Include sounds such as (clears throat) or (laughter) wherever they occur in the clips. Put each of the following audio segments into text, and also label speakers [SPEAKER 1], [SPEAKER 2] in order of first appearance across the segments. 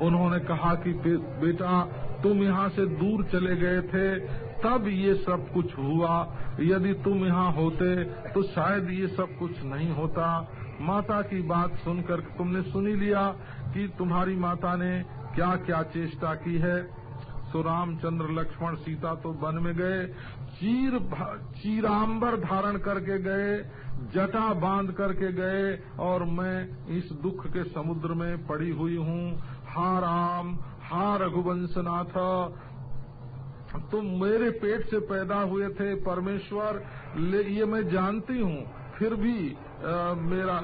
[SPEAKER 1] उन्होंने कहा कि बेटा, तुम यहाँ से दूर चले गए थे, तब ये सब कुछ हुआ। यदि तुम यहाँ होते तो शायद ये सब कुछ नहीं होता। माता की बात सुनकर तुमने सुनी लिया कि तुम्हारी माता ने क्या क्या चेष्टा की है। सो रामचंद्र लक्ष्मण सीता तो वन में गए, चीर चीराम्बर धारण करके गए, जटा बाँध करके गए, और मैं इस दुख के समुद्र में पड़ी हुई हूँ। हा राम हा रघुवंशनाथ। तुम मेरे पेट से पैदा हुए थे परमेश्वर। ये मैं जानती हूँ। फिर भी आ, मेरा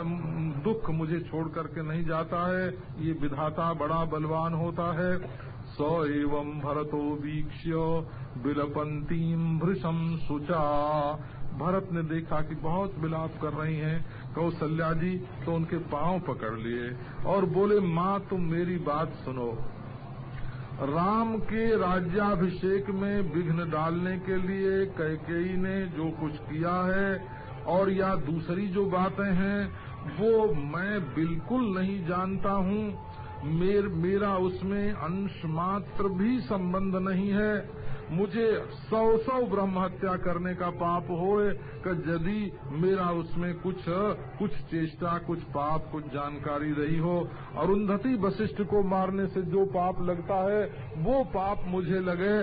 [SPEAKER 1] दुख मुझे छोड़ करके नहीं जाता है। ये विधाता बड़ा बलवान होता है। स एवं भरतो वीक्ष्य बिलपंतीम भृशम सुचा भरत ने देखा कि बहुत विलाप कर रही हैं। कौशल्या जी तो उनके पाँव पकड़ लिए और बोले माँ तुम मेरी बात सुनो। राम के राज्याभिषेक में विघ्न डालने के लिए कैकेयी ने जो कुछ किया है और या दूसरी जो बातें हैं वो मैं बिल्कुल नहीं जानता हूँ। मेर, मेरा उसमें अंश मात्र भी संबंध नहीं है। मुझे सौ सौ ब्रह्म हत्या करने का पाप हो यदि मेरा उसमें कुछ कुछ चेष्टा, कुछ पाप, कुछ जानकारी रही हो, अरुंधति वशिष्ठ को मारने से जो पाप लगता है, वो पाप मुझे लगे।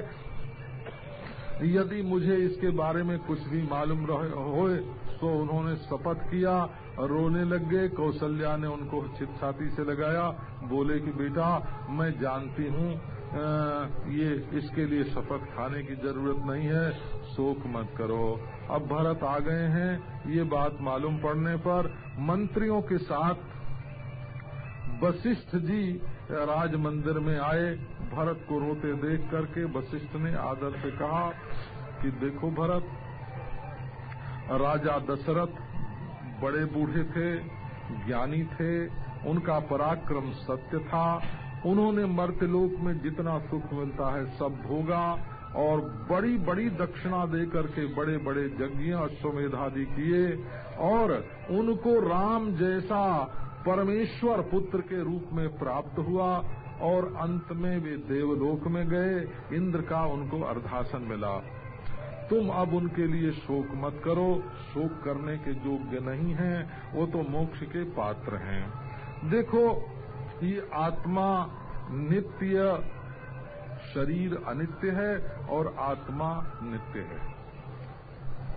[SPEAKER 1] यदि मुझे इसके बारे में कुछ भी मालूम हो तो उन्होंने शपथ किया, रोने लग गए, कौशल्या ने उनको छाती से लगाया, बोले कि बेटा, मैं जानती हूँ ये इसके लिए शपथ खाने की ज़रूरत नहीं है, शोक मत करो। अब भरत आ गए हैं, ये बात मालूम पड़ने पर मंत्रियों के साथ वशिष्ठ जी राज मंदिर में आए। भरत को रोते देख करके वशिष्ठ ने आदर से कहा कि देखो भरत, राजा दशरथ बड़े बूढ़े थे, ज्ञानी थे, उनका पराक्रम सत्य था। उन्होंने मर्त्यलोक में जितना सुख मिलता है सब भोगा और बड़ी बड़ी दक्षिणा दे करके बड़े बड़े यज्ञ अश्वमेधादि किए और उनको राम जैसा परमेश्वर पुत्र के रूप में प्राप्त हुआ और अंत में वे देवलोक में गए। इंद्र का उनको अर्धासन मिला। तुम अब उनके लिए शोक मत करो। शोक करने के योग्य नहीं हैं। वो तो मोक्ष के पात्र हैं। देखो ये आत्मा नित्य शरीर अनित्य है और आत्मा नित्य है।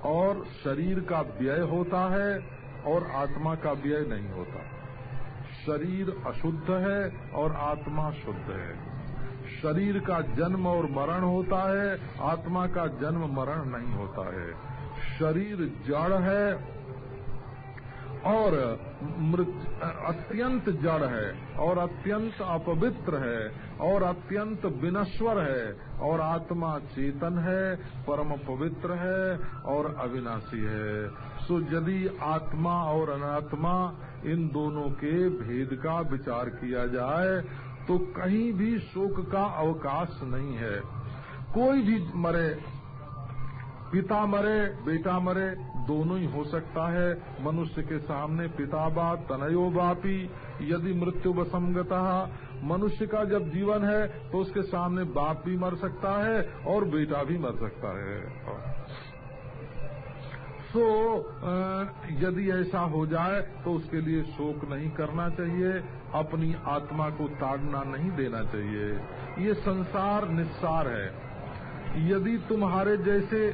[SPEAKER 1] और शरीर का व्यय होता है और आत्मा का व्यय नहीं होता। शरीर अशुद्ध है और आत्मा शुद्ध है। शरीर का जन्म और मरण होता है, आत्मा का जन्म मरण नहीं होता है। शरीर जड़ है और अत्यंत जड़ है, और अत्यंत अपवित्र है, और अत्यंत विनश्वर है, और आत्मा चेतन है, परम पवित्र है, और अविनाशी है। सो यदि आत्मा और अनात्मा इन दोनों के भेद का विचार किया जाए तो कहीं भी शोक का अवकाश नहीं है। कोई भी मरे, पिता मरे, बेटा मरे दोनों ही हो सकता है। मनुष्य के सामने पिता बाप तनयो बापी यदि मृत्यु वसंगता। मनुष्य का जब जीवन है तो उसके सामने बाप भी मर सकता है और बेटा भी मर सकता है। तो यदि ऐसा हो जाए तो उसके लिए शोक नहीं करना चाहिए, अपनी आत्मा को ताड़ना नहीं देना चाहिए। ये संसार निस्सार है। यदि तुम्हारे जैसे,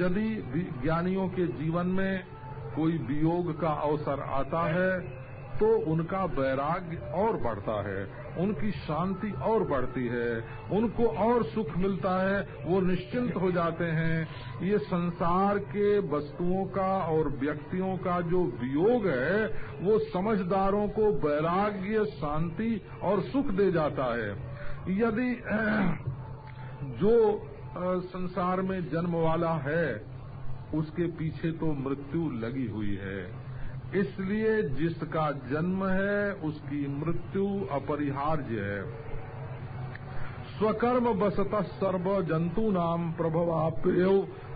[SPEAKER 1] यदि ज्ञानियों के जीवन में कोई वियोग का अवसर आता है तो उनका वैराग्य और बढ़ता है, उनकी शांति और बढ़ती है, उनको और सुख मिलता है, वो निश्चिंत हो जाते हैं। ये संसार के वस्तुओं का और व्यक्तियों का जो वियोग है, वो समझदारों को वैराग्य, शांति और सुख दे जाता है। यदि, जो संसार में जन्म वाला है, उसके पीछे तो मृत्यु लगी हुई है। इसलिए जिसका जन्म है, उसकी मृत्यु अपरिहार्य है। स्वकर्म बसत सर्व जंतु नाम प्रभवाप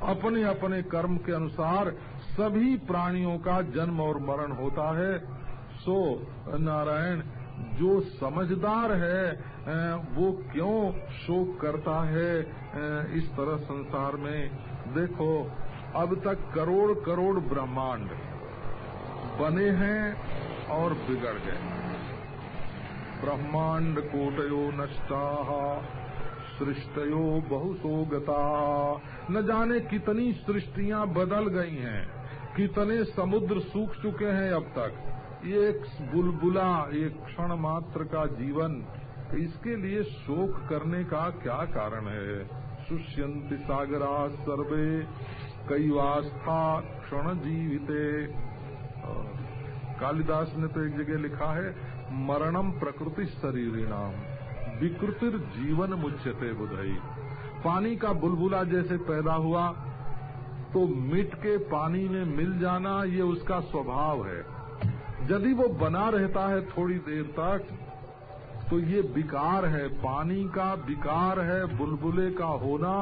[SPEAKER 1] अपने अपने कर्म के अनुसार सभी प्राणियों का जन्म और मरण होता है। सो, नारायण जो समझदार है वो क्यों शोक करता है इस तरह संसार में? देखो, अब तक करोड़ करोड़ ब्रह्मांड बने हैं और बिगड़ गए। ब्रह्मांड कोटयो नष्टा, सृष्टयो बहुसो गता। न जाने कितनी सृष्टियाँ बदल गई हैं, कितने समुद्र सूख चुके हैं अब तक। एक बुलबुला, एक क्षण मात्र का जीवन, इसके लिए शोक करने का क्या कारण है? सुष्यंति सागरा सर्वे कई वास्था क्षण जीविते। कालिदास ने तो एक जगह लिखा है, मरणम प्रकृति शरीरिणाम, विकृतिर जीवन मुच्यते बुधई। पानी का बुलबुला जैसे पैदा हुआ तो मिट के पानी में मिल जाना, ये उसका स्वभाव है। यदि वो बना रहता है थोड़ी देर तक तो ये विकार है। पानी का विकार है, बुलबुले का होना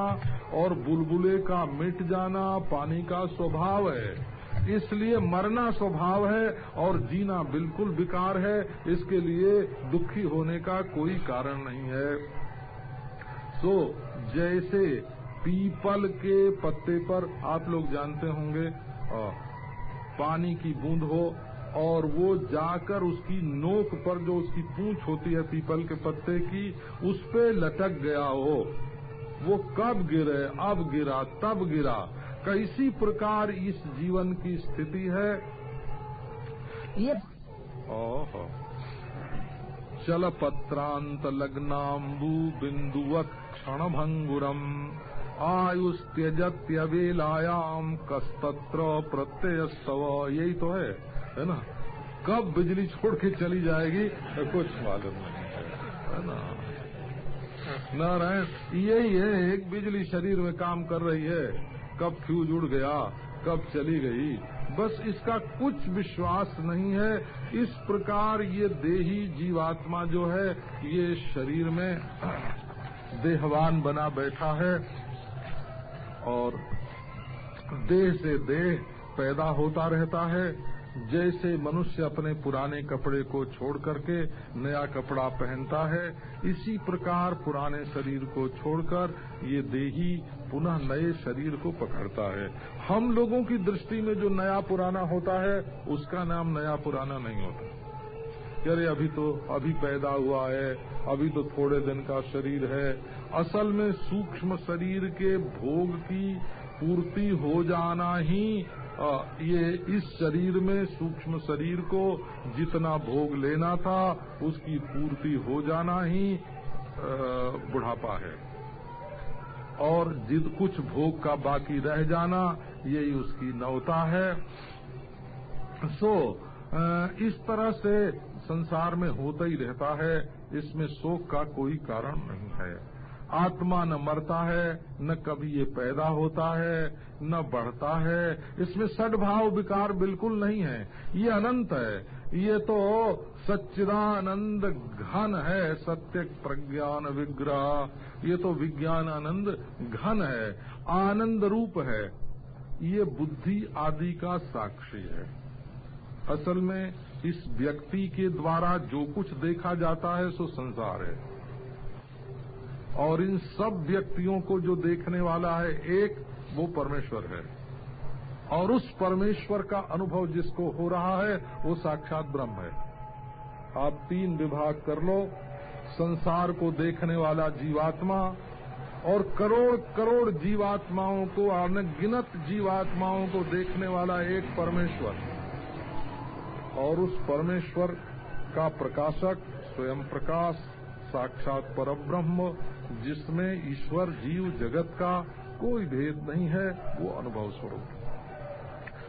[SPEAKER 1] और बुलबुले का मिट जाना पानी का स्वभाव है। इसलिए मरना स्वभाव है और जीना बिल्कुल विकार है। इसके लिए दुखी होने का कोई कारण नहीं है। सो जैसे पीपल के पत्ते पर आप लोग जानते होंगे पानी की बूंद हो और वो जाकर उसकी नोक पर जो उसकी पूंछ होती है पीपल के पत्ते की उस पे लटक गया हो। वो कब गिरे अब गिरा तब गिरा। कैसी प्रकार इस जीवन की स्थिति है? ये ओहो। चल पत्रांत लग्नाबू बिंदुवत क्षण भंगुरम आयुस्त्यजत्यवेलायाम कस्तत्र प्रत्यय यही तो है। है ना? कब बिजली छोड़ के चली जाएगी, कुछ मालूम नहीं है ना? नारायण, यही है, एक बिजली शरीर में काम कर रही है। कब फ्यूज उड़ गया, कब चली गई? बस इसका कुछ विश्वास नहीं है। इस प्रकार ये देही जीवात्मा जो है, ये शरीर में देहवान बना बैठा है और देह से देह पैदा होता रहता है। जैसे मनुष्य अपने पुराने कपड़े को छोड़ करके नया कपड़ा पहनता है, इसी प्रकार पुराने शरीर को छोड़कर ये देही पुनः नए शरीर को पकड़ता है। हम लोगों की दृष्टि में जो नया पुराना होता है, उसका नाम नया पुराना नहीं होता। अरे अभी तो अभी पैदा हुआ है, अभी तो थोड़े दिन का शरीर है। असल में सूक्ष्म शरीर के भोग की पूर्ति हो जाना ही ये इस शरीर में सूक्ष्म शरीर को जितना भोग लेना था, उसकी पूर्ति हो जाना ही बुढ़ापा है। और जिद कुछ भोग का बाकी रह जाना, यही उसकी नवता है। सो इस तरह से संसार में होता ही रहता है, इसमें शोक का कोई कारण नहीं है। आत्मा न मरता है, न कभी ये पैदा होता है, न बढ़ता है। इसमें सद्भाव विकार बिल्कुल नहीं है। ये अनंत है। ये तो सच्चिदानंद घन है, सत्य प्रज्ञान विग्रह। ये तो विज्ञान आनंद घन है, आनंद रूप है। ये बुद्धि आदि का साक्षी है। असल में इस व्यक्ति के द्वारा जो कुछ देखा जाता है, सो संसार है। और इन सब व्यक्तियों को जो देखने वाला है, एक वो परमेश्वर है। और उस परमेश्वर का अनुभव जिसको हो रहा है, वो साक्षात ब्रह्म है। आप तीन विभाग कर लो, संसार को देखने वाला जीवात्मा और करोड़ करोड़ जीवात्माओं को, अनगिनत जीवात्माओं को देखने वाला एक परमेश्वर। और उस परमेश्वर का प्रकाशक, स्वयं प्रकाश साक्षात पर ब्रह्म जिसमें ईश्वर जीव जगत का कोई भेद नहीं है, वो अनुभव स्वरूप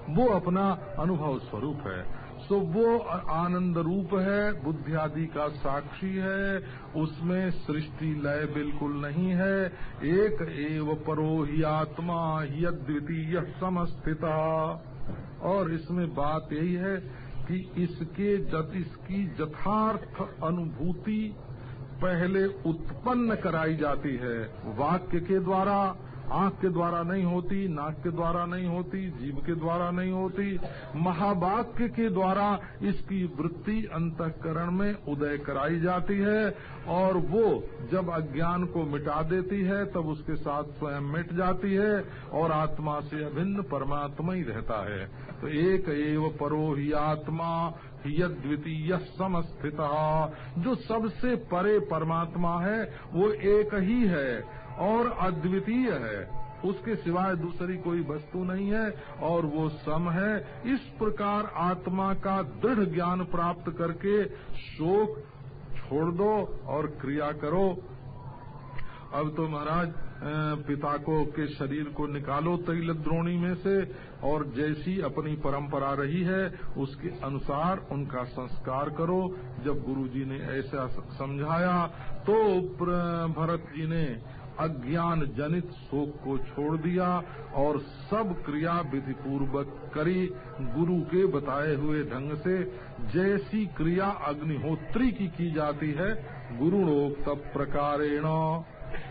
[SPEAKER 1] वो अपना अनुभव स्वरूप है। सो वो आनंद रूप है, बुद्धि आदि का साक्षी है, उसमें सृष्टि लय बिल्कुल नहीं है। एक एव परो ही आत्मा ही अद्वितीय समस्थित। और इसमें बात यही है कि इसके जत, इसकी यथार्थ अनुभूति पहले उत्पन्न कराई जाती है वाक्य के द्वारा आँख के द्वारा नहीं होती, नाक के द्वारा नहीं होती जीव के द्वारा नहीं होती, महावाक्य के द्वारा इसकी वृत्ति अंतकरण में उदय कराई जाती है और वो जब अज्ञान को मिटा देती है, तब उसके साथ स्वयं मिट जाती है और आत्मा से अभिन्न परमात्मा ही रहता है। तो एक एव परो ही आत्मा यद्वितीय समस्थित। जो सबसे परे परमात्मा है, वो एक ही है। और अद्वितीय है। उसके सिवाय दूसरी कोई वस्तु नहीं है, और वो सम है। इस प्रकार आत्मा का दृढ़ ज्ञान प्राप्त करके शोक छोड़ दो और क्रिया करो। अब तो महाराज पिता को, के शरीर को निकालो तैल द्रोणी में से, और जैसी अपनी परंपरा रही है, उसके अनुसार उनका संस्कार करो। जब गुरुजी ने ऐसा समझाया तो भरत जी ने अज्ञान जनित शोक को छोड़ दिया और सब क्रिया विधि पूर्वक करी गुरु के बताए हुए ढंग से। जैसी क्रिया अग्निहोत्री की की जाती है, गुरुणोक्त प्रकारेण।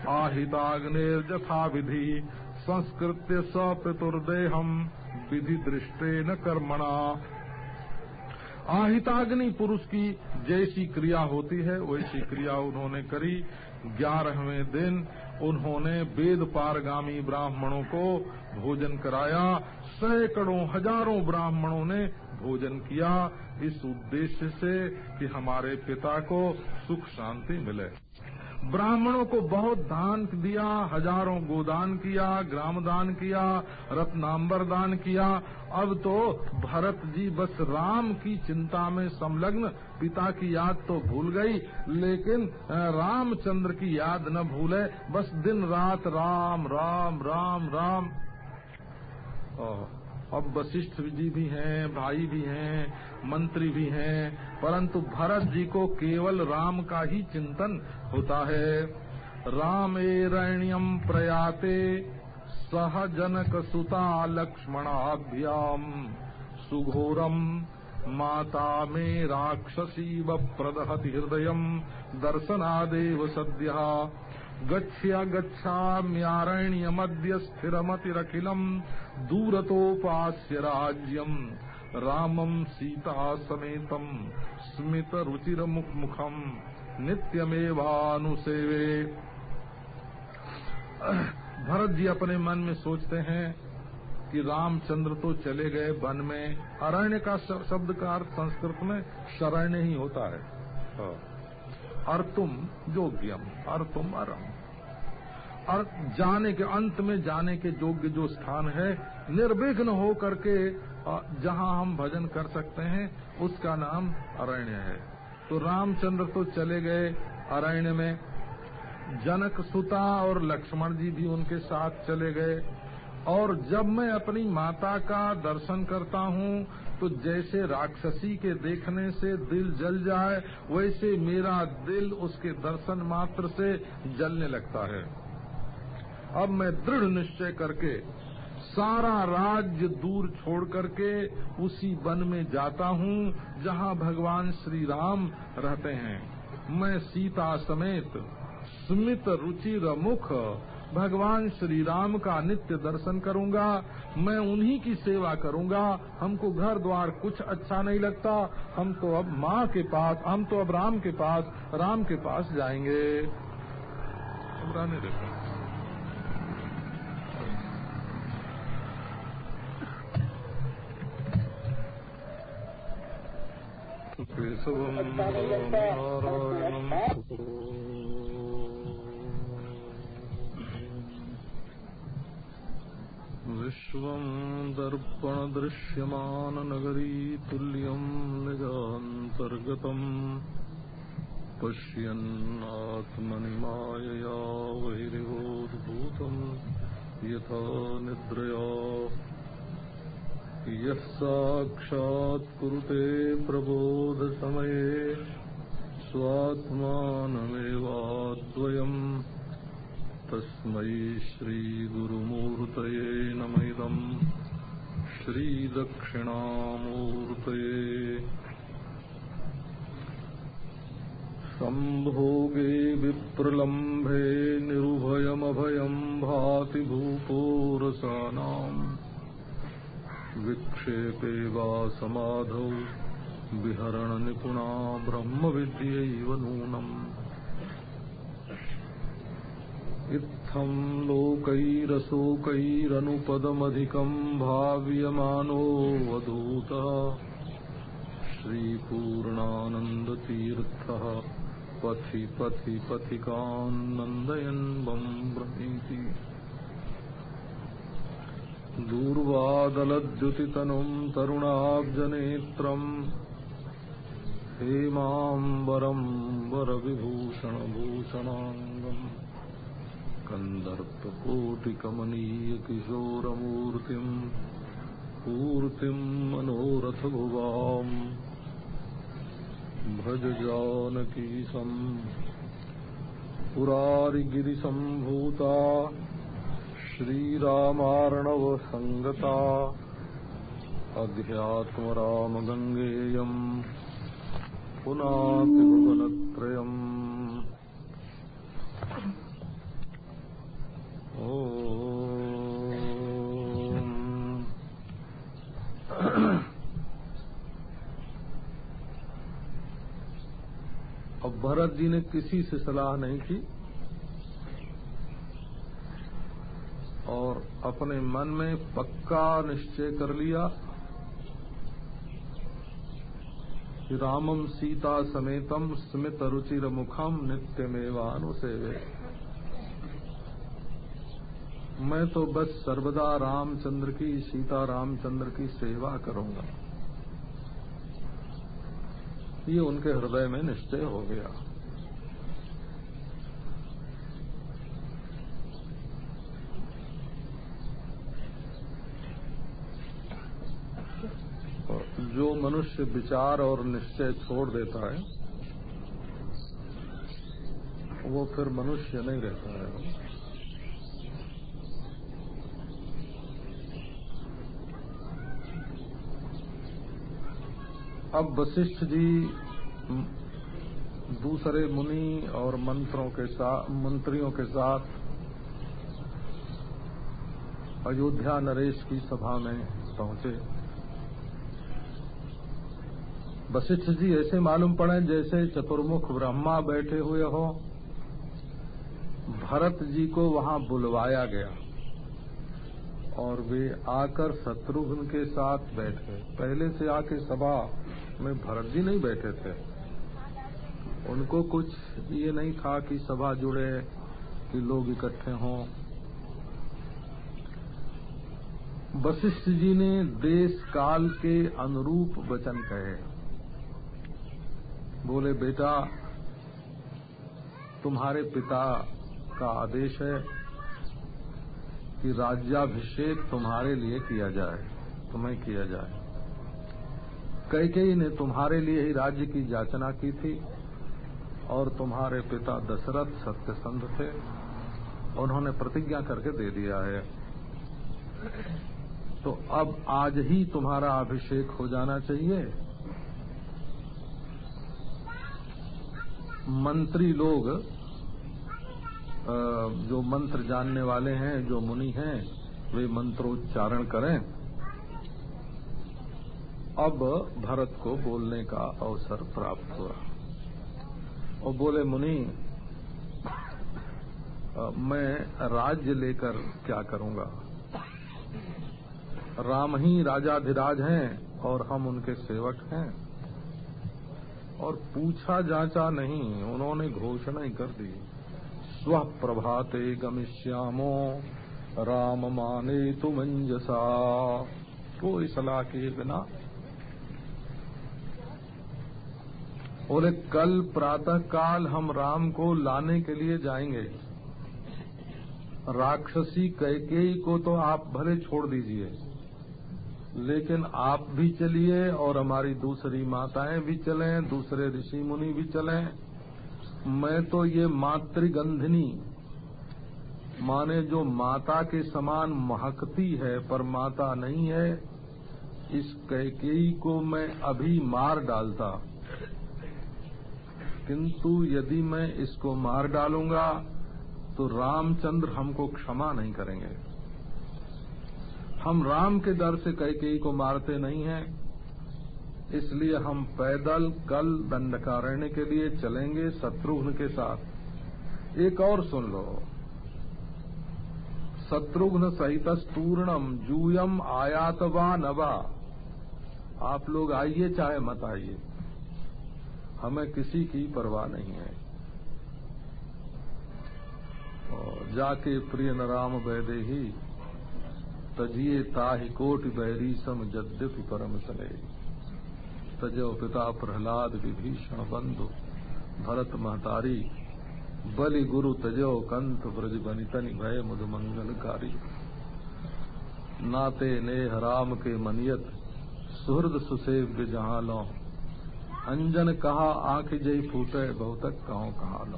[SPEAKER 1] आहिताग्निर्जथा विधि, संस्कृत्य स पितुर्देहम, विधि दृष्टे न कर्मणा। आहिताग्नि पुरुष की जैसी क्रिया होती है, वैसी क्रिया उन्होंने करी। ग्यारहवें दिन उन्होंने वेद पारगामी ब्राह्मणों को भोजन कराया। सैकड़ों, हज़ारों ब्राह्मणों ने भोजन किया। इस उद्देश्य से कि हमारे पिता को सुख शांति मिले। ब्राह्मणों को बहुत दान दिया, हज़ारों गोदान किया ग्राम दान किया रत्नाम्बर दान किया। अब तो भरत जी बस राम की चिंता में संलग्न, पिता की याद तो भूल गई, लेकिन रामचंद्र की याद न भूले। बस दिन रात राम राम राम राम। अब वशिष्ठ जी भी हैं, भाई भी हैं, मंत्री भी हैं, परंतु भरत जी को केवल राम का ही चिंतन होता है। रामेरण्यम प्रयाते सह जनक सुता लक्ष्मणाभ्याम सुघोरम माता में राक्षसी व प्रदहति हृदय, दर्शनादेव सद्य। गच्छ्य गच्छाम्यारण्यमद्य स्थिरमतिरखिलम् दूरतोपास्य राज्यम्। रामम् सीता समेतम् स्मितरुचिरमुखमुखम् नित्यमेवानुसेवे। भरत जी अपने मन में सोचते हैं कि रामचंद्र तो चले गए वन में। अरण्य का शब्द का अर्थ संस्कृत में शरण्य ही होता है। अर्तुम योग्यम अर्तुम अरम। और जाने के अंत में जाने के योग्य जो स्थान है, निर्विघ्न हो करके जहाँ हम भजन कर सकते हैं, उसका नाम अरण्य है। तो रामचंद्र तो चले गए अरण्य में। जनक सुता और लक्ष्मण जी भी उनके साथ चले गए। और जब मैं अपनी माता का दर्शन करता हूँ तो जैसे राक्षसी के देखने से दिल जल जाए, वैसे मेरा दिल उसके दर्शन मात्र से जलने लगता है। अब मैं दृढ़ निश्चय करके सारा राज्य दूर छोड़ करके उसी वन में जाता हूँ, जहाँ भगवान श्री राम रहते हैं। मैं सीता समेत, स्मित रुचिर मुख भगवान श्री राम का नित्य दर्शन करूँगा, मैं उन्हीं की सेवा करूँगा। हमको घर द्वार कुछ अच्छा नहीं लगता। हम तो अब माँ के पास, हम तो अब राम के पास, राम के पास जाएँगे। विश्वम् दर्पणदृश्यमाननगरी तुल्यम् निजान्तर्गतम् पश्यन्नात्मनि मायया वैरिवोद्भूतम् यथा निद्रया। यः साक्षात् कुरुते प्रबोधसमये स्वात्मानमेवाद्वयम् तस्मै श्रीगुरुमूर्तये नमैदम् श्रीदक्षिणामूर्तये सम्भोगे विप्रलम्भे निरुभय भाति भूपोरसानाम् विक्षेपे वा समाधौ विहरणनिपुणा ब्रह्मविद्यैव नूनम् इत्थम् लोकैरशोकैरनुपदमधिकम् भाव्यमानो वधूतः। श्रीपूर्णानन्दतीर्थः पथि पथि पथिकान्नन्दयन् ब्रह्मीति दूर्वादलद्युतितनुम् तरुणाब्जनेत्रम् हेमाम्बरम् वरविभूषणभूषणाङ्गम्। कन्दर्पकोटिकमनीयकिशोरमूर्तिम् पूर्तिम् मनोरथभुवाम् भज जानकीशम् पुरारिगिरिसम्भूता श्रीरामार्णवसङ्गता अध्यात्मरामगङ्गेयम् पुनाति अब भरत जी ने किसी से सलाह नहीं की और अपने मन में पक्का निश्चय कर लिया रामम सीता समेतम स्मित रुचिर मुखम नित्यमेवानुसेवे। मैं तो बस सर्वदा रामचंद्र की, सीता रामचंद्र की सेवा करूँगा। ये उनके हृदय में निश्चय हो गया। जो मनुष्य विचार और निश्चय छोड़ देता है, वो फिर मनुष्य नहीं रहता है। अब वशिष्ठ जी दूसरे मुनि और मंत्रों के साथ मंत्रियों के साथ अयोध्या नरेश की सभा में पहुँचे। वशिष्ठ जी, ऐसे मालूम पड़े जैसे चतुर्मुख ब्रह्मा बैठे हुए हो। भरत जी को वहाँ बुलवाया गया और वे आकर शत्रुघ्न के साथ बैठ गए। पहले से आके सभा में भरत जी नहीं बैठे थे। उनको कुछ ये नहीं था कि सभा जुड़े, कि लोग इकट्ठे हों। वशिष्ठ जी ने देश काल के अनुरूप वचन कहे। बोले, बेटा, तुम्हारे पिता का आदेश है कि राज्याभिषेक तुम्हारे लिए किया जाए, तुम्हें किया जाए। कैकेयी ने तुम्हारे लिए ही राज्य की याचना की थी और तुम्हारे पिता दशरथ सत्यसंध थे। उन्होंने प्रतिज्ञा करके दे दिया है। तो अब आज ही तुम्हारा अभिषेक हो जाना चाहिए। मंत्री लोग जो मंत्र जानने वाले हैं, जो मुनि हैं, वे मंत्रोच्चारण करें। अब भरत को बोलने का अवसर प्राप्त हुआ। और बोले, मुनि मैं राज्य लेकर क्या करूँगा? राम ही राजाधिराज हैं और हम उनके सेवक हैं। और पूछा जांचा नहीं, उन्होंने घोषणा ही कर दी। स्व प्रभाते गमिष्यामो, राम माने तुमंजसा कोई सलाह किए बिना बोले कल प्रातः काल हम राम को लाने के लिए जाएँगे। राक्षसी कैकेयी को तो आप भले छोड़ दीजिए, लेकिन आप भी चलिए और हमारी दूसरी माताएँ भी चलें, दूसरे ऋषि मुनि भी चलें। मैं तो ये मातृगंधिनी, माने जो माता के समान महकती है, पर माता नहीं है, इस कैकेयी को मैं अभी मार डालता। किंतु यदि मैं इसको मार डालूँगा तो रामचंद्र हमको क्षमा नहीं करेंगे। हम राम के डर से कैकेयी को मारते नहीं हैं, इसलिए हम पैदल कल दंडकारण्य के लिए चलेंगे शत्रुघ्न के साथ। एक और सुन लो। शत्रुघ्न सहित स्तूर्णम जूयम आयातवा नवा आप लोग आइए, चाहे मत आइए। हमें किसी की परवाह नहीं है। और जाके प्रिय न राम वैदे ही तजिए ताहि कोटि बैरी सम जद्यपि परम सले तजो पिता प्रहलाद विभीषण बंधु, भरत महतारी, बलि गुरु तजो कंत ब्रज बनितनि भय मुद मंगलकारी। नाते नेह राम के मनियत, सुहृद सुसेव्य जहाँ लो अंजन कहा, आँख जय फूटे, बहुतक कहो कहा लो।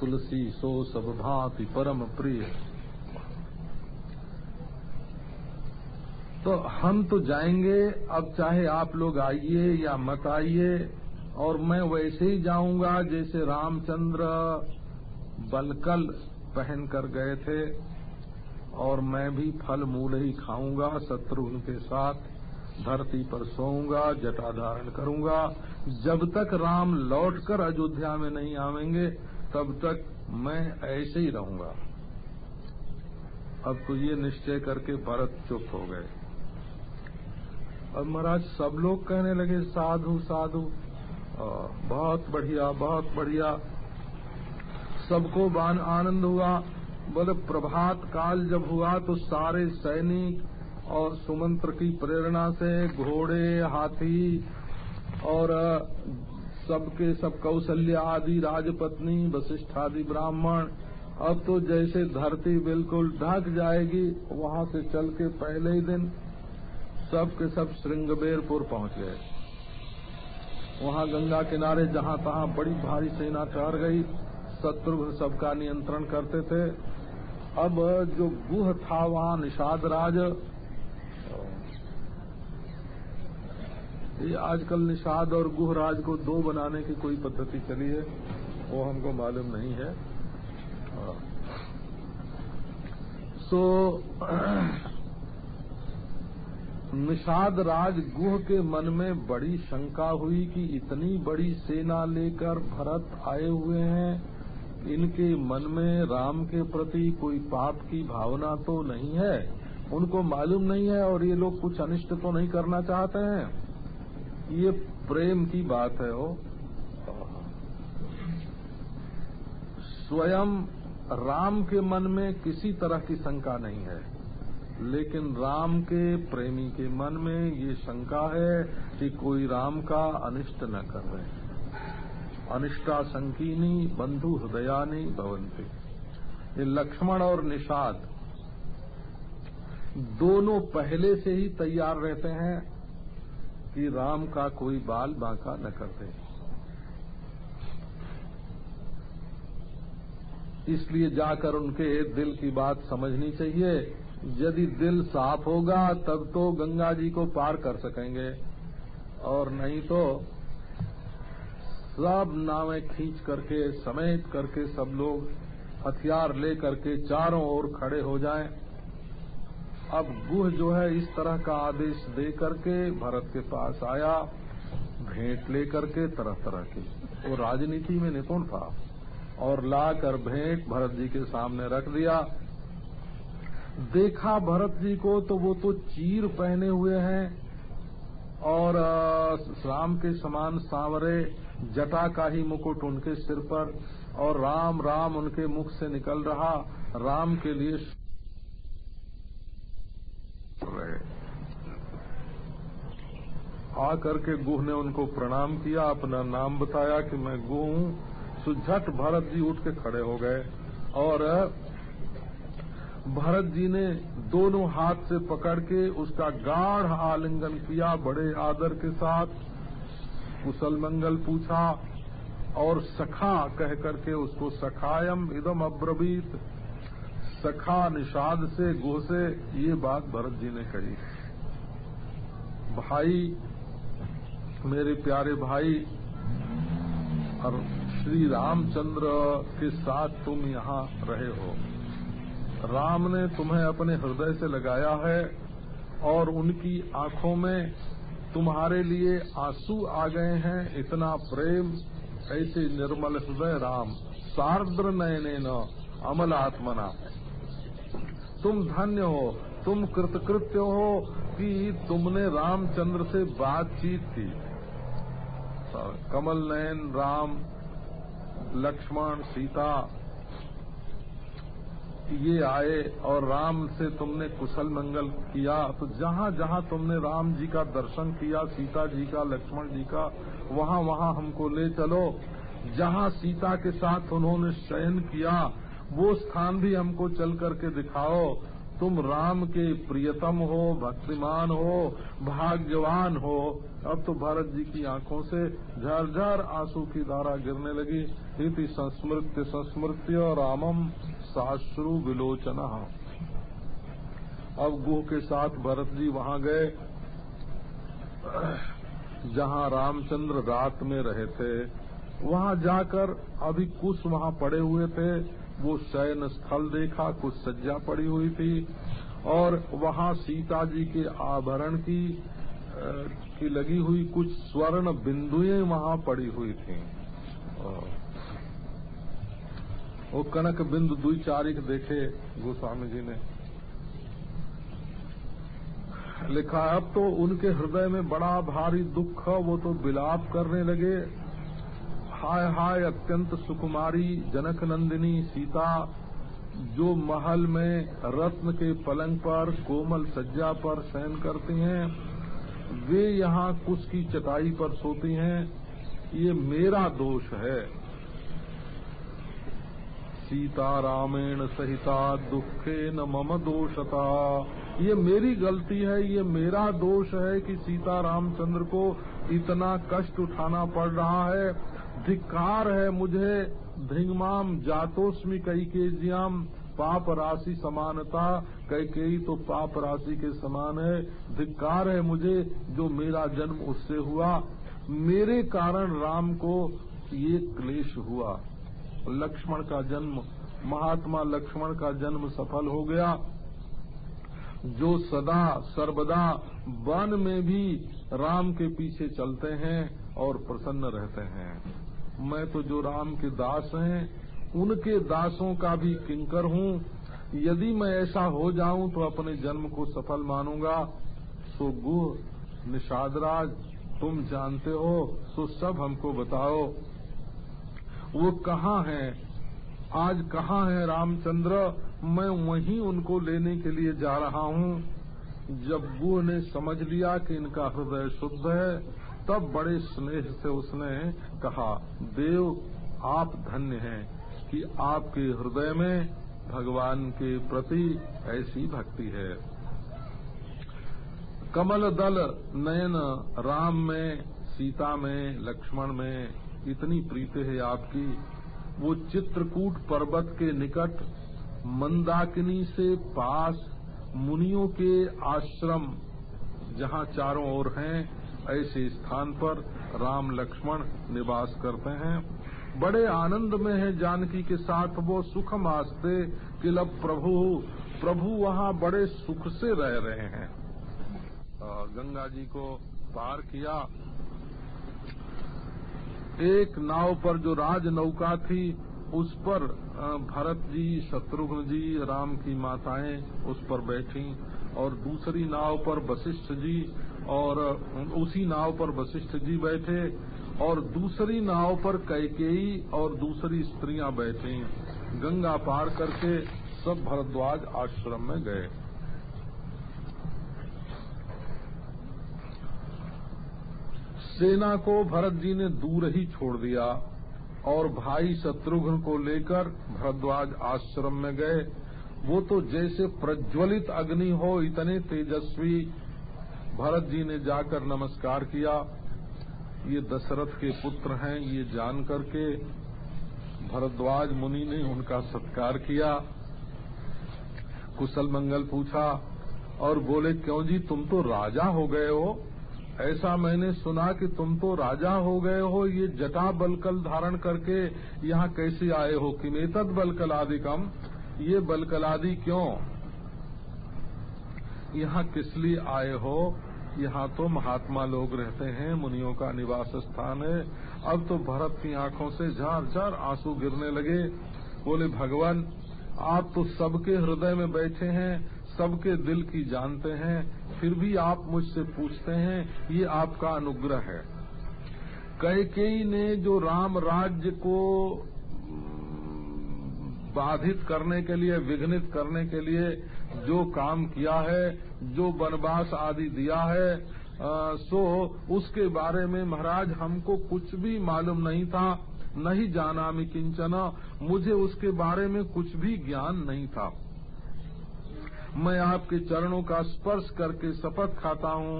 [SPEAKER 1] तुलसी, सो सब भांति परम प्रिय। तो हम तो जाएँगे, अब चाहे आप लोग आइए या मत आइए, और मैं वैसे ही जाऊँगा जैसे रामचंद्र बलकल पहन कर गए थे, और मैं भी फल मूल ही खाऊँगा शत्रु उनके साथ। धरती पर सोऊँगा, जटा धारण करूँगा। जब तक राम लौटकर अयोध्या में नहीं आवेंगे, तब तक मैं ऐसे ही रहूँगा। अब तो ये निश्चय करके भरत चुप हो गए। अब महाराज, सब लोग कहने लगे, साधु साधु। बहुत बढ़िया बहुत बढ़िया। सबको आनंद हुआ। बोले, प्रभात काल जब हुआ तो सारे सैनिक और सुमंत्र की प्रेरणा से घोड़े, हाथी और सबके सब कौशल्या आदि राजपत्नी वशिष्ठ आदि ब्राह्मण, अब तो जैसे धरती बिल्कुल ढक जाएगी, वहाँ से चल के पहले ही दिन सब के सब श्रृंगबेरपुर पहुँच गए। वहाँ गंगा किनारे जहाँ तहां बड़ी भारी सेना ठहर गई, शत्रु सबका नियंत्रण करते थे। अब जो गुह था, वहाँ निषाद राज ये आजकल निषाद और गुहराज को दो बनाने की कोई पद्धति चली है, वो हमको मालूम नहीं है। सो (clears throat) निषाद राज गुह के मन में बड़ी शंका हुई कि इतनी बड़ी सेना लेकर भरत आए हुए हैं। इनके मन में राम के प्रति कोई पाप की भावना तो नहीं है? उनको मालूम नहीं है और ये लोग कुछ अनिष्ट तो नहीं करना चाहते हैं? ये प्रेम की बात है वो। स्वयं राम के मन में किसी तरह की शंका नहीं है, लेकिन राम के प्रेमी के मन में ये शंका है कि कोई राम का अनिष्ट न कर। रहे अनिष्टा संकीनी, बंधु हृदयानी भवंती। ये लक्ष्मण और निषाद दोनों पहले से ही तैयार रहते हैं कि राम का कोई बाल बांका न करते। इसलिए जाकर उनके दिल की बात समझनी चाहिए। यदि दिल साफ़ होगा, तब तो गंगा जी को पार कर सकेंगे। और नहीं तो सब नावें खींच करके, समेट करके सब लोग हथियार ले करके चारों ओर खड़े हो जाएँ। अब गुह जो है इस तरह का आदेश दे करके भरत के पास आया, भेंट लेकर के तरह तरह की। वो राजनीति में निपुण था और लाकर भेंट भरत जी के सामने रख दिया। देखा भरत जी को तो वो तो चीर पहने हुए हैं और राम के समान सांवरे, जटा का ही मुकुट उनके सिर पर और राम राम उनके मुख से निकल रहा। राम के लिए रहे आकर के गुह ने उनको प्रणाम किया, अपना नाम बताया कि मैं गुह हूँ। सुझट भरत जी उठ के खड़े हो गए और भरत जी ने दोनों हाथ से पकड़ के उसका गाढ़ आलिंगन किया, बड़े आदर के साथ। कुशल मंगल पूछा और सखा कह करके उसको, सखायम इदम अब्रवीत। सखा निषाद से गो से ये बात भरत जी ने कही। भाई मेरे प्यारे भाई और श्री रामचंद्र के साथ तुम यहाँ रहे हो। राम ने तुम्हें अपने हृदय से लगाया है और उनकी आँखों में तुम्हारे लिए आँसू आ गए हैं। इतना प्रेम, ऐसे निर्मल हृदय राम, सार्द्र नयने न अमल आत्मना। तुम धन्य हो, तुम कृतकृत्य हो कि तुमने रामचंद्र से बातचीत की। कमल नयन राम, लक्ष्मण, सीता, ये आए और राम से तुमने कुशल मंगल किया। तो जहाँ जहाँ तुमने राम जी का दर्शन किया, सीता जी का, लक्ष्मण जी का, वहाँ वहाँ हमको ले चलो। जहाँ सीता के साथ उन्होंने शयन किया, वो स्थान भी हमको चल करके दिखाओ। तुम राम के प्रियतम हो, भक्तिमान हो, भाग्यवान हो। अब तो भारत जी की आँखों से झरझर आँसू की धारा गिरने लगी। इति संस्मृत्य संस्मृत्य रामम साश्रु विलोचना। अब गुह के साथ भरत जी वहाँ गए, जहाँ रामचंद्र रात में रहे थे। वहाँ जाकर अभी कुछ वहाँ पड़े हुए थे। वो शयन स्थल देखा, कुछ सज्जा पड़ी हुई थी। और वहाँ सीता जी के आभरण की की लगी हुई कुछ स्वर्ण बिंदुएँ वहाँ पड़ी हुई थी। वो कनक बिंदु दुई चारिक देखे गोस्वामी जी ने। लिखा, अब तो उनके हृदय में बड़ा भारी दुख वो तो बिलाप करने लगे। हाय हाय, अत्यंत सुकुमारी जनक नंदिनी सीता, जो महल में रत्न के पलंग पर, कोमल सज्जा पर शयन करती हैं। वे यहाँ कुछ की चटाई पर सोती हैं। ये मेरा दोष है। सीता रामेण सहिता दुखे न मम दोषता। ये मेरी गलती है, ये मेरा दोष है कि सीता रामचंद्र को इतना कष्ट उठाना पड़ रहा है। धिक्कार है मुझे। धिंगमाम जातोस्मी कई के जियाम पाप राशि समानता। कई कई तो पाप राशि के समान है। धिक्कार है मुझे जो मेरा जन्म उससे हुआ। मेरे कारण राम को ये क्लेश हुआ। लक्ष्मण का जन्म, महात्मा लक्ष्मण का जन्म सफल हो गया। जो सदा, सर्वदा वन में भी राम के पीछे चलते हैं और प्रसन्न रहते हैं। मैं तो जो राम के दास हैं, उनके दासों का भी किंकर हूँ। यदि मैं ऐसा हो जाऊँ तो अपने जन्म को सफल मानूँगा। सो गुह निषादराज, तुम जानते हो, सो सब हमको बताओ। वो कहाँ है? आज कहाँ है रामचंद्र? मैं वहीं उनको लेने के लिए जा रहा हूँ। जब गुह ने समझ लिया कि इनका हृदय शुद्ध है, तब बड़े स्नेह से उसने कहा, देव, आप धन्य हैं कि आपके हृदय में भगवान के प्रति ऐसी भक्ति है। कमल दल नयन राम में, सीता में, लक्ष्मण में इतनी प्रीति है आपकी। वो चित्रकूट पर्वत के निकट मंदाकिनी से पास मुनियों के आश्रम, जहाँ चारों ओर हैं, ऐसे स्थान पर राम लक्ष्मण निवास करते हैं। बड़े आनंद में है जानकी के साथ वो सुख मासते कि लब प्रभु। प्रभु वहाँ बड़े सुख से रह रहे हैं। गंगा जी को पार किया। एक नाव पर जो राज नौका थी, उस पर भरत जी, शत्रुघ्न जी, राम की माताएँ उस पर बैठी और दूसरी नाव पर वशिष्ठ जी और, उसी नाव पर वशिष्ठ जी बैठे। और दूसरी नाव पर कैकेयी और दूसरी स्त्रियाँ बैठी। गंगा पार करके सब भरद्वाज आश्रम में गए। सेना को भरत जी ने दूर ही छोड़ दिया और भाई शत्रुघ्न को लेकर भरद्वाज आश्रम में गए। वो तो जैसे प्रज्वलित अग्नि हो, इतने तेजस्वी। भरत जी ने जाकर नमस्कार किया। ये दशरथ के पुत्र हैं, ये जान करके भरद्वाज मुनि ने उनका सत्कार किया। कुशल मंगल पूछा, और बोले, क्यों जी तुम तो राजा हो गए हो? ऐसा मैंने सुना कि तुम तो राजा हो गए हो। ये जटा बलकल धारण करके यहाँ कैसे आए हो? कि मेतद बलकल कम ये बलकलादि क्यों? यहाँ किस लिए आए हो? यहाँ तो महात्मा लोग रहते हैं, मुनियों का निवास स्थान है। अब तो भरत की आँखों से झार झार आँसू गिरने लगे। बोले, भगवान, आप तो सबके हृदय में बैठे हैं, सबके दिल की जानते हैं, फिर भी आप मुझसे पूछते हैं, ये आपका अनुग्रह है। कैकेयी ने जो राम राज्य को बाधित करने के लिए, विघ्नित करने के लिए जो काम किया है जो वनवास आदि दिया है आ, सो उसके बारे में महाराज हमको कुछ भी मालूम नहीं था नहीं जाना मी किंचना मुझे उसके बारे में कुछ भी ज्ञान नहीं था। मैं आपके चरणों का स्पर्श करके शपथ खाता हूँ।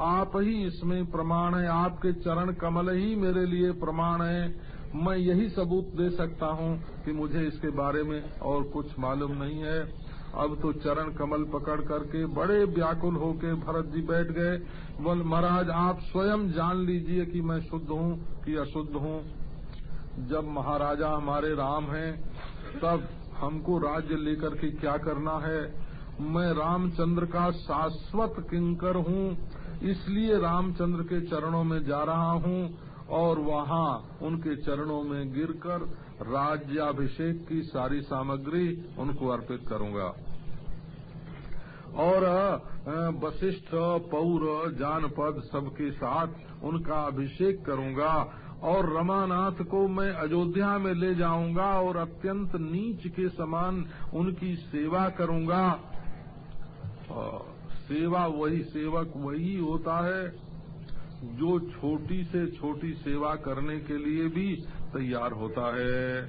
[SPEAKER 1] आप ही इसमें प्रमाण है आपके चरण कमल ही मेरे लिए प्रमाण है। मैं यही सबूत दे सकता हूँ कि मुझे इसके बारे में और कुछ मालूम नहीं है। अब तो चरण कमल पकड़ करके बड़े व्याकुल होके भरत जी बैठ गए। बोल, महाराज, आप स्वयं जान लीजिए कि मैं शुद्ध हूँ, कि अशुद्ध हूँ। जब महाराजा हमारे राम हैं, तब हमको राज्य लेकर के क्या करना है? मैं रामचंद्र का शाश्वत किंकर हूँ, इसलिए रामचंद्र के चरणों में जा रहा हूँ और वहाँ उनके चरणों में गिरकर राज्याभिषेक की सारी सामग्री उनको अर्पित करूँगा। और वशिष्ठ, पौर, जानपद सबके साथ उनका अभिषेक करूँगा और रमानाथ को मैं अयोध्या में ले जाऊँगा और अत्यंत नीच के समान उनकी सेवा करूँगा। सेवा वही, सेवक वही होता है जो छोटी से छोटी सेवा करने के लिए भी तैयार होता है।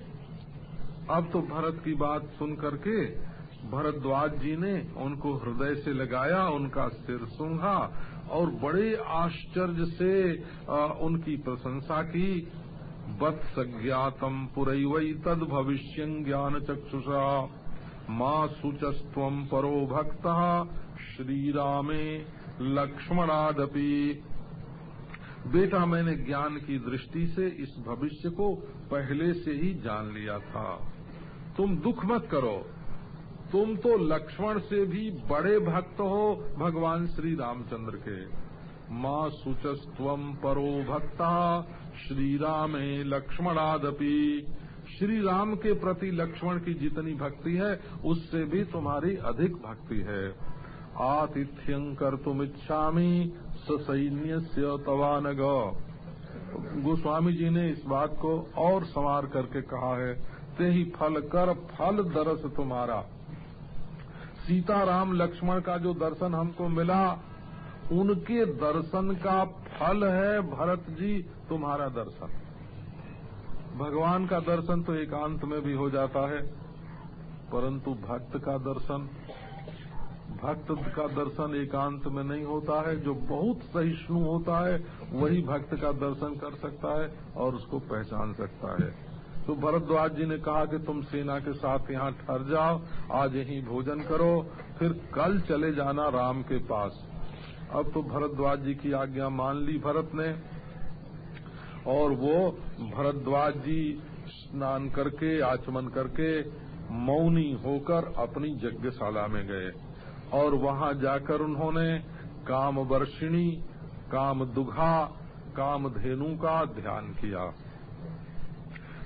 [SPEAKER 1] अब तो भरत की बात सुन करके भरद्वाज जी ने उनको हृदय से लगाया, उनका सिर सूंघा और बड़े आश्चर्य से उनकी प्रशंसा की। वत्स ज्ञातम तद भविष्य ज्ञान चक्षुषा माँ सुचस्व परो भक्त। श्री रामे लक्ष्मणादपि बेटा मैंने ज्ञान की दृष्टि से इस भविष्य को पहले से ही जान लिया था। तुम दुख मत करो। तुम तो लक्ष्मण से भी बड़े भक्त हो भगवान श्री रामचंद्र के। माँ सुचस्व परो भक्ता श्री रामे लक्ष्मणादपि। श्री राम के प्रति लक्ष्मण की जितनी भक्ति है, उससे भी तुम्हारी अधिक भक्ति है। आतिथ्यं कर तुम इच्छामी सैन्य से तवानग गोस्वामी जी ने इस बात को और संवार करके कहा है ते ही फल कर, फल दरस तुम्हारा। सीताराम लक्ष्मण का जो दर्शन हमको मिला, उनके दर्शन का फल है भरत जी तुम्हारा दर्शन। भगवान का दर्शन तो एकांत में भी हो जाता है, परंतु भक्त का दर्शन भक्त का दर्शन एकांत में नहीं होता है, जो बहुत सहिष्णु होता है, वही भक्त का दर्शन कर सकता है और उसको पहचान सकता है। तो भरद्वाज जी ने कहा कि तुम सेना के साथ यहाँ ठहर जाओ, आज यहीं भोजन करो, फिर कल चले जाना राम के पास। अब तो भरद्वाज जी की आज्ञा मान ली भरत ने, और वो भरद्वाज जी स्नान करके, आचमन करके, मौनी होकर अपनी यज्ञशाला में गए। और वहाँ जाकर उन्होंने काम वर्षिणी काम दुघा काम धेनु का ध्यान किया।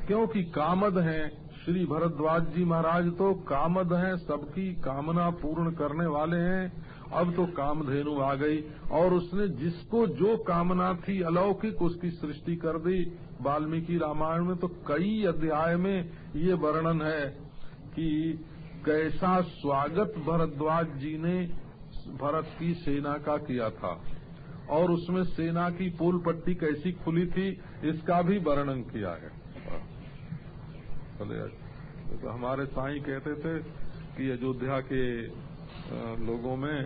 [SPEAKER 1] क्योंकि कामद हैं, श्री भरद्वाज जी महाराज तो कामद हैं, सबकी कामना पूर्ण करने वाले हैं। अब तो कामधेनु आ गई और उसने जिसको जो कामना थी अलौकिक, उसकी सृष्टि कर दी। वाल्मीकि रामायण में तो कई अध्याय में ये वर्णन है कि कैसा स्वागत भरद्वाज जी ने भरत की सेना का किया था? और उसमें सेना की पोल पट्टी कैसी खुली थी, इसका भी वर्णन किया है। तो हमारे साई कहते थे कि अयोध्या के लोगों में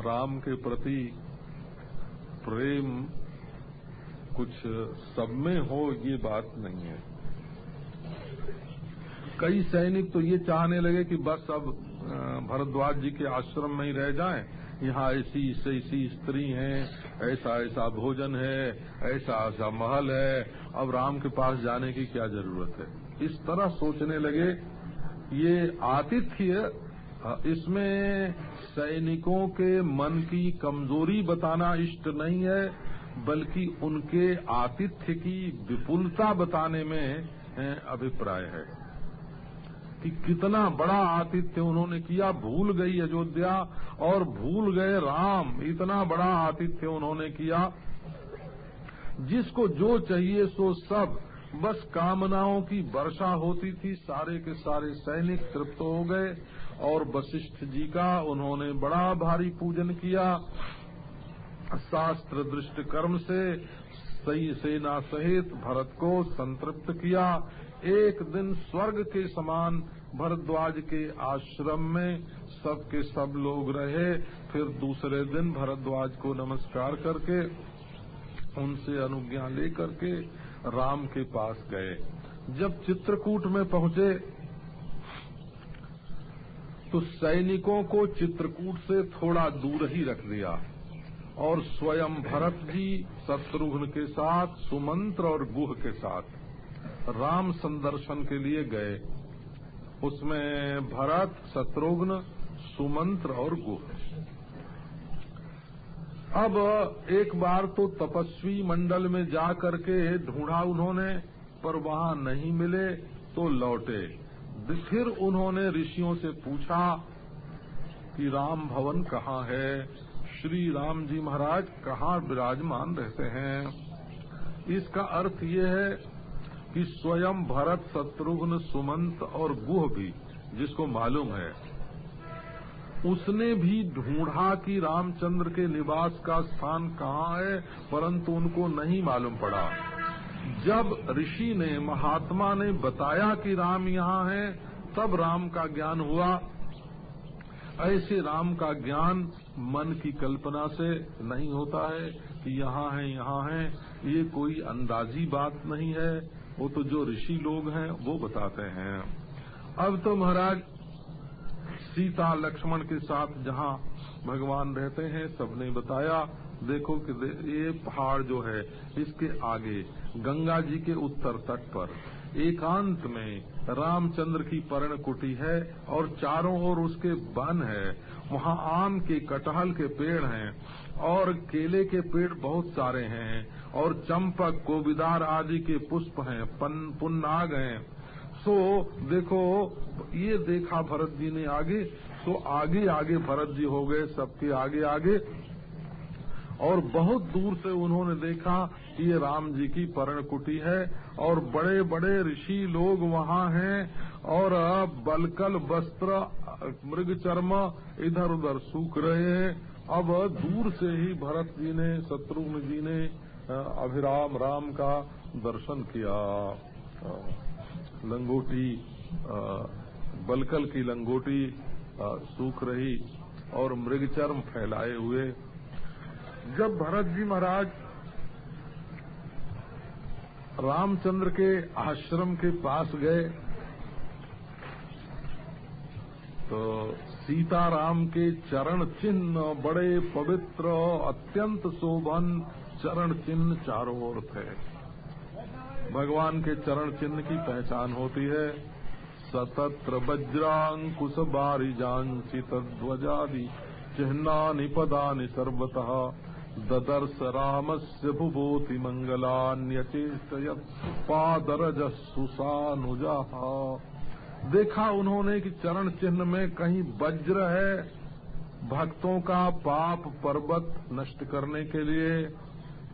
[SPEAKER 1] राम के प्रति प्रेम कुछ सब में हो, ये बात नहीं है। कई सैनिक तो ये चाहने लगे कि बस अब भरद्वाज जी के आश्रम में ही रह जाएँ। यहाँ ऐसी ऐसी स्त्री हैं, ऐसा ऐसा भोजन है, ऐसा ऐसा महल है। अब राम के पास जाने की क्या ज़रूरत है? इस तरह सोचने लगे, ये आतिथ्य इसमें सैनिकों के मन की कमज़ोरी बताना इष्ट नहीं है, बल्कि उनके आतिथ्य की विपुलता बताने में अभिप्राय है। कि कितना बड़ा आतिथ्य उन्होंने किया, भूल गई अयोध्या और भूल गए राम। इतना बड़ा आतिथ्य उन्होंने किया। जिसको जो चाहिए सो सब। बस कामनाओं की वर्षा होती थी, सारे के सारे सैनिक तृप्त हो गए और वशिष्ठ जी का उन्होंने बड़ा भारी पूजन किया। शास्त्र दृष्ट कर्म से सही सेना सहित भरत को संतृप्त किया। एक दिन स्वर्ग के समान भरद्वाज के आश्रम में सबके सब लोग रहे, फिर दूसरे दिन भरद्वाज को नमस्कार करके, उनसे अनुज्ञा लेकर के राम के पास गए। जब चित्रकूट में पहुँचे तो सैनिकों को चित्रकूट से थोड़ा दूर ही रख दिया और स्वयं भरत जी, शत्रुघ्न के साथ, सुमंत्र और गुह के साथ राम संदर्शन के लिए गए। उसमें भरत, शत्रुघ्न, सुमंत्र और गुह। अब एक बार तो तपस्वी मंडल में जा करके ढूंढा उन्होंने, पर वहाँ नहीं मिले तो लौटे। फिर उन्होंने ऋषियों से पूछा कि राम भवन कहाँ है? श्री राम जी महाराज कहाँ विराजमान रहते हैं? इसका अर्थ ये है कि स्वयं भरत शत्रुघ्न सुमंत और गुह भी, जिसको मालूम है, उसने भी ढूंढा कि रामचंद्र के निवास का स्थान कहाँ है, परंतु उनको नहीं मालूम पड़ा। जब ऋषि ने, महात्मा ने बताया कि राम यहाँ है, तब राम का ज्ञान हुआ। ऐसे राम का ज्ञान मन की कल्पना से नहीं होता है कि यहाँ है यहाँ है, ये कोई अंदाजी बात नहीं है। वो तो जो ऋषि लोग हैं, वो बताते हैं। अब तो महाराज, सीता लक्ष्मण के साथ जहाँ भगवान रहते हैं, सबने बताया, देखो कि ये पहाड़ जो है, इसके आगे, गंगा जी के उत्तर तट पर। एकांत में रामचंद्र की पर्ण कुटी है और चारों ओर उसके वन है। वहाँ आम के कटहल के पेड़ हैं और केले के पेड़ बहुत सारे हैं। और चंपक कोबिदार आदि के पुष्प हैं पुन्नाग हैं। सो, देखो, ये देखा भरत जी ने आगे तो आगे आगे भरत जी हो गए, सबके आगे आगे। और बहुत दूर से उन्होंने देखा कि ये राम जी की पर्ण कुटी है, और बड़े बड़े ऋषि लोग वहाँ हैं, और बलकल, वस्त्र, मृग चर्म इधर उधर सूख रहे हैं। अब दूर से ही भरत जी ने, शत्रुघ्न जी ने अभिराम राम का दर्शन किया। लंगोटी बलकल की लंगोटी सूख रही और मृगचर्म फैलाए हुए। जब भरत जी महाराज रामचंद्र के आश्रम के पास गए तो सीताराम के चरण चिन्ह बड़े पवित्र अत्यंत शोभन चरण चिन्ह चारों ओर थे भगवान के चरण चिन्ह की पहचान होती है। सतत्र वज्रांकुश बारिजांचित ध्वजादि चिन्ना निपदा सर्वतः। ददर्श राम रामस्य भुभूति मंगलान्यचेष्टयत, पादरज सुसानुजा। देखा उन्होंने कि चरण चिन्ह में कहीं वज्र है, भक्तों का पाप पर्वत नष्ट करने के लिए।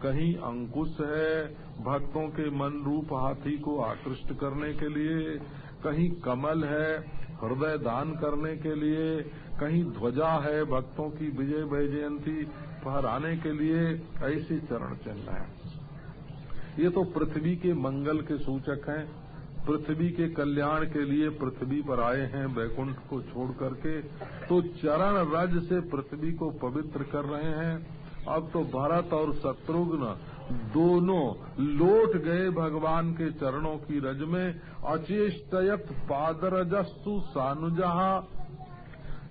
[SPEAKER 1] कहीं अंकुश है भक्तों के मन रूप हाथी को आकृष्ट करने के लिए, कहीं कमल है हृदय दान करने के लिए, कहीं ध्वजा है भक्तों की विजय वैजयंती फहराने के लिए, ऐसे चरण चिन्ह हैं। ये तो पृथ्वी के मंगल के सूचक हैं। पृथ्वी के कल्याण के लिए पृथ्वी पर आए हैं वैकुंठ को छोड़ करके। तो चरण रज से पृथ्वी को पवित्र कर रहे हैं। अब तो भरत और शत्रुघ्न दोनों लौट गए भगवान के चरणों की रज में। अचेष्टयत पादरजस्सु सानुजहा।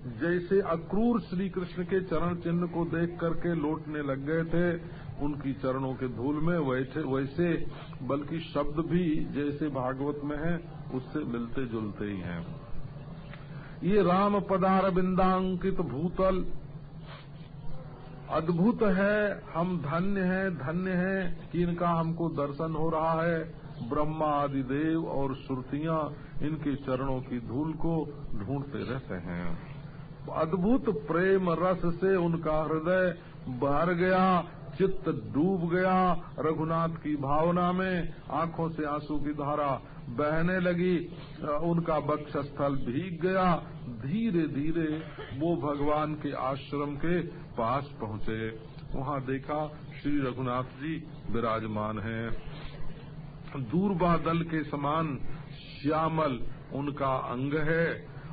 [SPEAKER 1] जैसे अक्रूर श्री कृष्ण के चरण चिन्ह को देख करके लौटने लग गए थे, उनकी चरणों के धूल में वैसे वैसे, बल्कि शब्द भी जैसे भागवत में है, उससे मिलते जुलते ही हैं। ये राम पदार बिंदांकित भूतल अद्भुत है, हम धन्य हैं धन्य हैं कि इनका हमको दर्शन हो रहा है। ब्रह्मा आदि देव और श्रुतियाँ इनके चरणों की धूल को ढूंढते रहते हैं। अद्भुत प्रेम रस से उनका हृदय भर गया। चित्त डूब गया। रघुनाथ की भावना में आँखों से आँसू की धारा बहने लगी। उनका बक्ष स्थल भीग गया। धीरे धीरे वो भगवान के आश्रम के पास पहुँचे। वहाँ देखा श्री रघुनाथ जी विराजमान हैं। दूरबा दल के समान श्यामल उनका अंग है।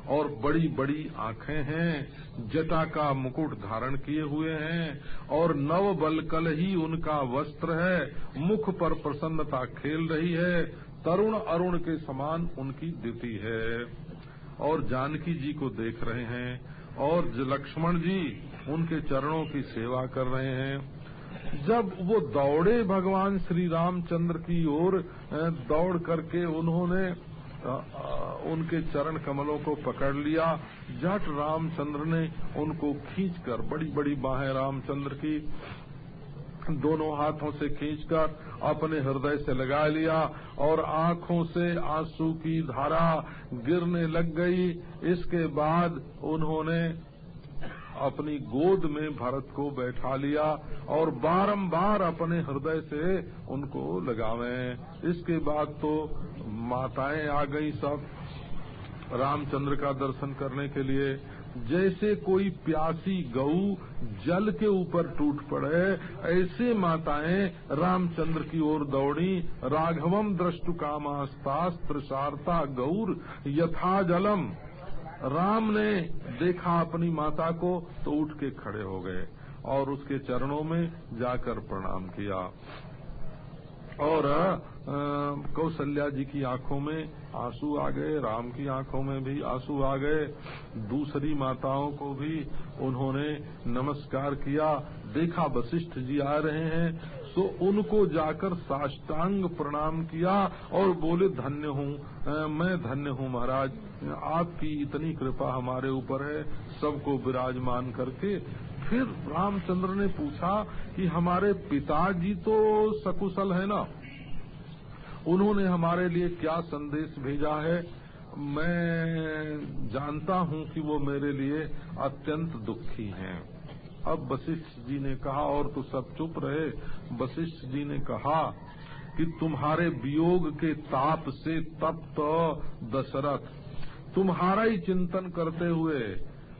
[SPEAKER 1] और बड़ी बड़ी आँखें हैं, जटा का मुकुट धारण किए हुए हैं, और नव बलकल ही उनका वस्त्र है, मुख पर प्रसन्नता खेल रही है, तरुण अरुण के समान उनकी द्युति है। और जानकी जी को देख रहे हैं, और लक्ष्मण जी उनके चरणों की सेवा कर रहे हैं। जब वो दौड़े भगवान श्री रामचंद्र की ओर दौड़ करके उन्होंने उनके चरण कमलों को पकड़ लिया। जट रामचंद्र ने उनको खींचकर बड़ी बड़ी बाहें रामचंद्र की, दोनों हाथों से खींचकर अपने हृदय से लगा लिया और आँखों से आँसू की धारा गिरने लग गई। इसके बाद उन्होंने अपनी गोद में भरत को बैठा लिया और बारंबार अपने हृदय से उनको लगावे। इसके बाद तो माताएँ आ गई सब रामचंद्र का दर्शन करने के लिए। जैसे कोई प्यासी गऊ जल के ऊपर टूट पड़े, ऐसे माताएँ रामचंद्र की ओर दौड़ी। राघवम दृष्टु कामास्तास्त्र सारता गौर यथा जलम। राम ने देखा अपनी माता को तो उठ के खड़े हो गए और उसके चरणों में जाकर प्रणाम किया। और कौशल्या जी की आँखों में आँसू आ गए, राम की आँखों में भी आँसू आ गए। दूसरी माताओं को भी उन्होंने नमस्कार किया। देखा, वशिष्ठ जी आ रहे हैं। तो उनको जाकर साष्टांग प्रणाम किया और बोले, धन्य हूँ मैं धन्य हूँ महाराज। आपकी इतनी कृपा हमारे ऊपर है, सबको विराजमान करके। फिर रामचंद्र ने पूछा कि हमारे पिताजी तो सकुशल है ना? उन्होंने हमारे लिए क्या संदेश भेजा है? मैं जानता हूँ कि वो मेरे लिए अत्यंत दुखी हैं। अब वशिष्ठ जी ने कहा, और तो सब चुप रहे। वशिष्ठ जी ने कहा कि तुम्हारे वियोग के ताप से तप्त दशरथ, तुम्हारा ही चिंतन करते हुए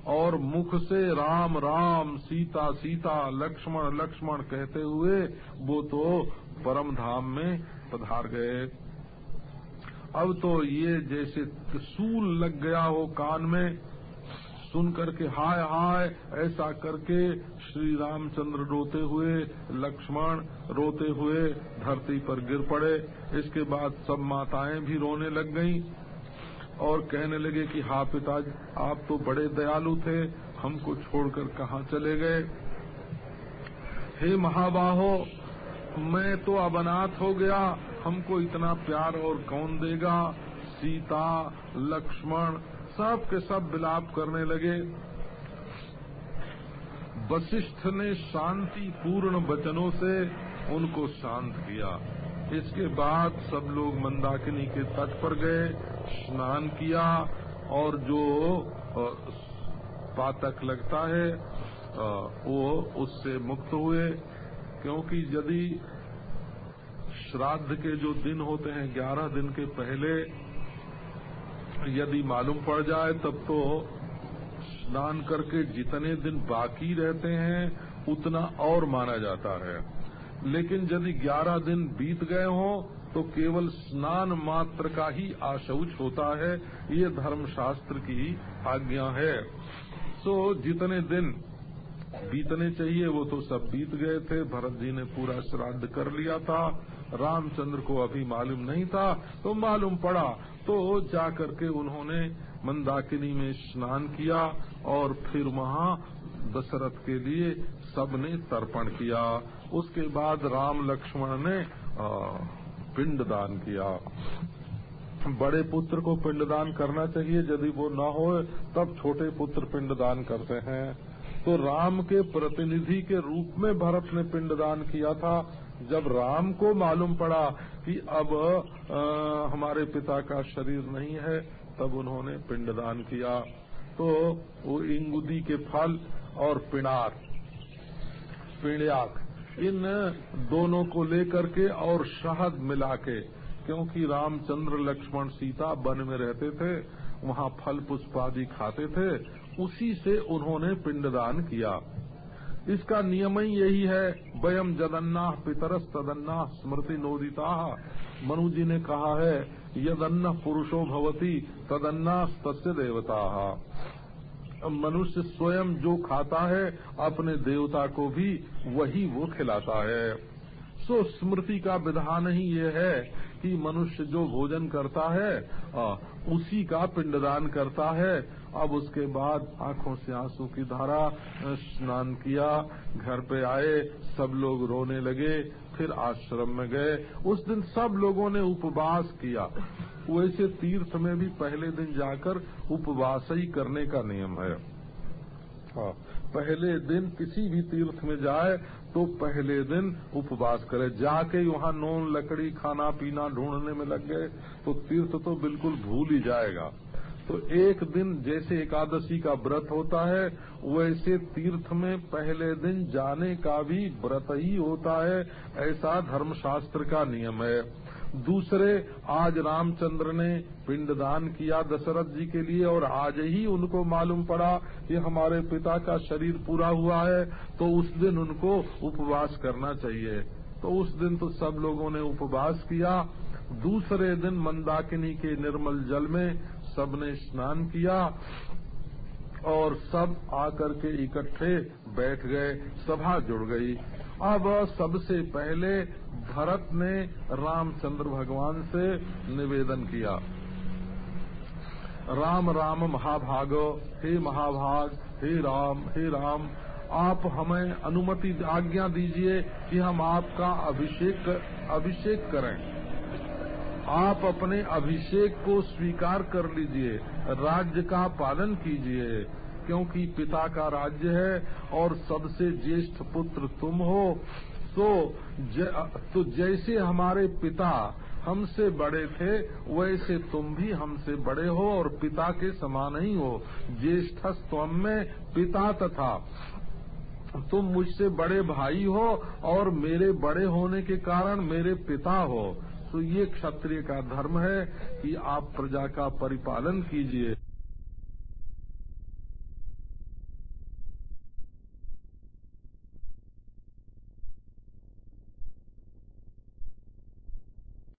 [SPEAKER 1] और मुख से राम राम, सीता सीता, लक्ष्मण लक्ष्मण कहते हुए वो तो परम धाम में पधार गए। अब तो ये जैसे सूल लग गया हो कान में सुन करके, हाय हाय, ऐसा करके श्री रामचंद्र रोते हुए, लक्ष्मण रोते हुए धरती पर गिर पड़े। इसके बाद सब माताएँ भी रोने लग गईं और कहने लगे कि हाँ पिताजी, आप तो बड़े दयालु थे, हमको छोड़कर कहाँ चले गए? हे महाबाहो, मैं तो अबनाथ हो गया, हमको इतना प्यार और कौन देगा? सीता, लक्ष्मण सब के सब विलाप करने लगे। वशिष्ठ ने शांति पूर्ण वचनों से उनको शांत किया। इसके बाद सब लोग मंदाकिनी के तट पर गए, स्नान किया और जो पातक लगता है वो उससे मुक्त हुए। क्योंकि यदि श्राद्ध के जो दिन होते हैं, ग्यारह दिन के पहले यदि मालूम पड़ जाए, तब तो स्नान करके जितने दिन बाकी रहते हैं, उतना और माना जाता है। लेकिन यदि ग्यारह दिन बीत गए हों तो केवल स्नान मात्र का ही आशौच होता है। ये धर्मशास्त्र की आज्ञा है। तो जितने दिन बीतने चाहिए, वो तो सब बीत गए थे। भरत जी ने पूरा श्राद्ध कर लिया था। रामचंद्र को अभी मालूम नहीं था। तो मालूम पड़ा तो जा करके उन्होंने मंदाकिनी में स्नान किया और फिर वहाँ दशरथ के लिए सबने तर्पण किया। उसके बाद राम लक्ष्मण ने पिंड दान किया। बड़े पुत्र को पिंडदान करना चाहिए, यदि वो न हो, तब छोटे पुत्र पिंडदान करते हैं। तो राम के प्रतिनिधि के रूप में भरत ने पिंडदान किया था। जब राम को मालूम पड़ा कि अब आ, हमारे पिता का शरीर नहीं है तब उन्होंने पिंडदान किया। तो वो इंगुदी के फल और पिणार पिण्याक इन दोनों को लेकर के और शहद मिला के क्योंकि रामचंद्र लक्ष्मण सीता वन में रहते थे वहाँ फल पुष्प आदि खाते थे उसी से उन्होंने पिंडदान किया। इसका नियम ही यही है वयम जदन्ना पितरस तदन्ना स्मृति नोदिता। मनु जी ने कहा है, यदन्न पुरुषो भवती, तदन्ना तस्य देवता। मनुष्य स्वयं जो खाता है, अपने देवता को भी वही वो खिलाता है। सो स्मृति का विधान ही ये है कि मनुष्य जो भोजन करता है आ, उसी का पिंडदान करता है। अब उसके बाद आँखों से आँसू की धारा स्नान किया घर पे आए सब लोग रोने लगे फिर आश्रम में गए। उस दिन सब लोगों ने उपवास किया। वैसे तीर्थ में भी पहले दिन जाकर उपवास ही करने का नियम है। हाँ, पहले दिन किसी भी तीर्थ में जाए तो पहले दिन उपवास करे। जाके वहाँ नोन, लकड़ी, खाना, पीना ढूँढने में लग गए तो तीर्थ तो बिल्कुल भूल ही जाएगा। तो एक दिन जैसे एकादशी का व्रत होता है, वैसे तीर्थ में पहले दिन जाने का भी व्रत ही होता है, ऐसा धर्मशास्त्र का नियम है। दूसरे आज रामचंद्र ने पिंडदान किया दशरथ जी के लिए और आज ही उनको मालूम पड़ा कि हमारे पिता का शरीर पूरा हुआ है तो उस दिन उनको उपवास करना चाहिए। तो उस दिन तो सब लोगों ने उपवास किया। दूसरे दिन मंदाकिनी के निर्मल जल में सबने स्नान किया और सब आकर के इकट्ठे बैठ गए, सभा जुड़ गई। अब सबसे पहले भरत ने रामचंद्र भगवान से निवेदन किया। राम राम, महाभाग, हे महाभाग, हे राम हे राम, आप हमें अनुमति, आज्ञा दीजिए कि हम आपका अभिषेक अभिषेक करें। आप अपने अभिषेक को स्वीकार कर लीजिए, राज्य का पालन कीजिए। क्योंकि पिता का राज्य है और सबसे ज्येष्ठ पुत्र तुम हो तो ज, तो जैसे हमारे पिता हमसे बड़े थे वैसे तुम भी हमसे बड़े हो और पिता के समान ही हो। ज्येष्ठ स्वम में पिता तथा तुम मुझसे बड़े भाई हो और मेरे बड़े होने के कारण मेरे पिता हो। तो ये क्षत्रिय का धर्म है कि आप प्रजा का परिपालन कीजिए।